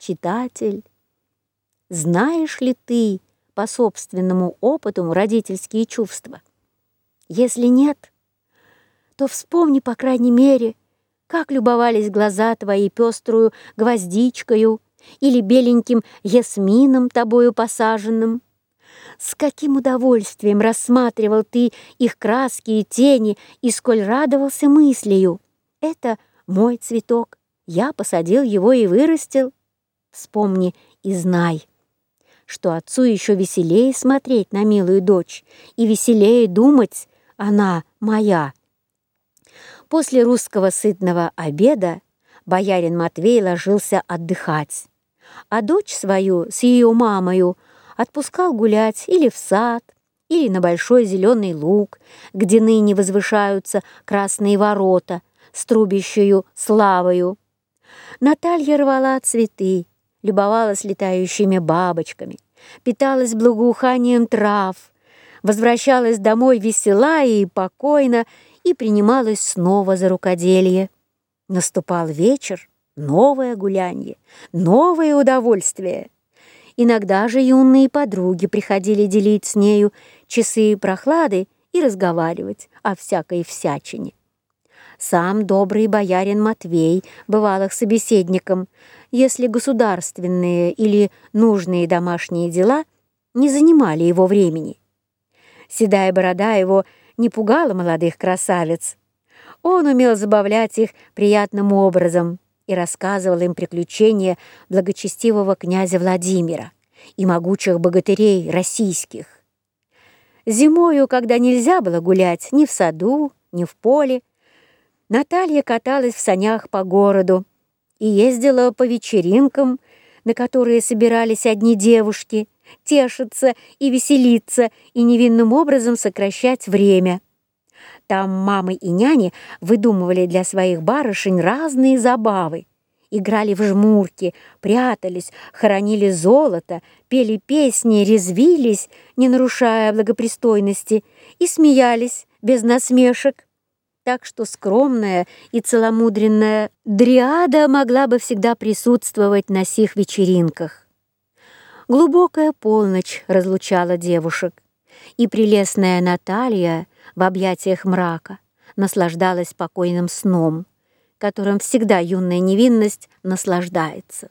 читатель, знаешь ли ты по собственному опыту родительские чувства? Если нет, то вспомни, по крайней мере, как любовались глаза твои пеструю гвоздичкою или беленьким ясмином тобою посаженным. С каким удовольствием рассматривал ты их краски и тени, и сколь радовался мыслью. Это мой цветок, я посадил его и вырастил. Вспомни и знай, что отцу еще веселее смотреть на милую дочь и веселее думать, она моя. После русского сытного обеда боярин Матвей ложился отдыхать, а дочь свою с ее мамою отпускал гулять или в сад, или на большой зеленый луг, где ныне возвышаются красные ворота с трубящую славою. Наталья рвала цветы, любовалась летающими бабочками, питалась благоуханием трав, возвращалась домой весела и покойно и принималась снова за рукоделие. Наступал вечер, новое гулянье, новое удовольствие. Иногда же юные подруги приходили делить с нею часы прохлады и разговаривать о всякой всячине. Сам добрый боярин Матвей бывал их собеседником, если государственные или нужные домашние дела не занимали его времени. Седая борода его не пугала молодых красавиц. Он умел забавлять их приятным образом и рассказывал им приключения благочестивого князя Владимира и могучих богатырей российских. Зимою, когда нельзя было гулять ни в саду, ни в поле, Наталья каталась в санях по городу и ездила по вечеринкам, на которые собирались одни девушки — тешиться и веселиться, и невинным образом сокращать время. Там мамы и няни выдумывали для своих барышень разные забавы. Играли в жмурки, прятались, хоронили золото, пели песни, резвились, не нарушая благопристойности, и смеялись без насмешек. Так что скромная и целомудренная дриада могла бы всегда присутствовать на сих вечеринках. Глубокая полночь разлучала девушек, и прелестная Наталья в объятиях мрака наслаждалась спокойным сном, которым всегда юная невинность наслаждается.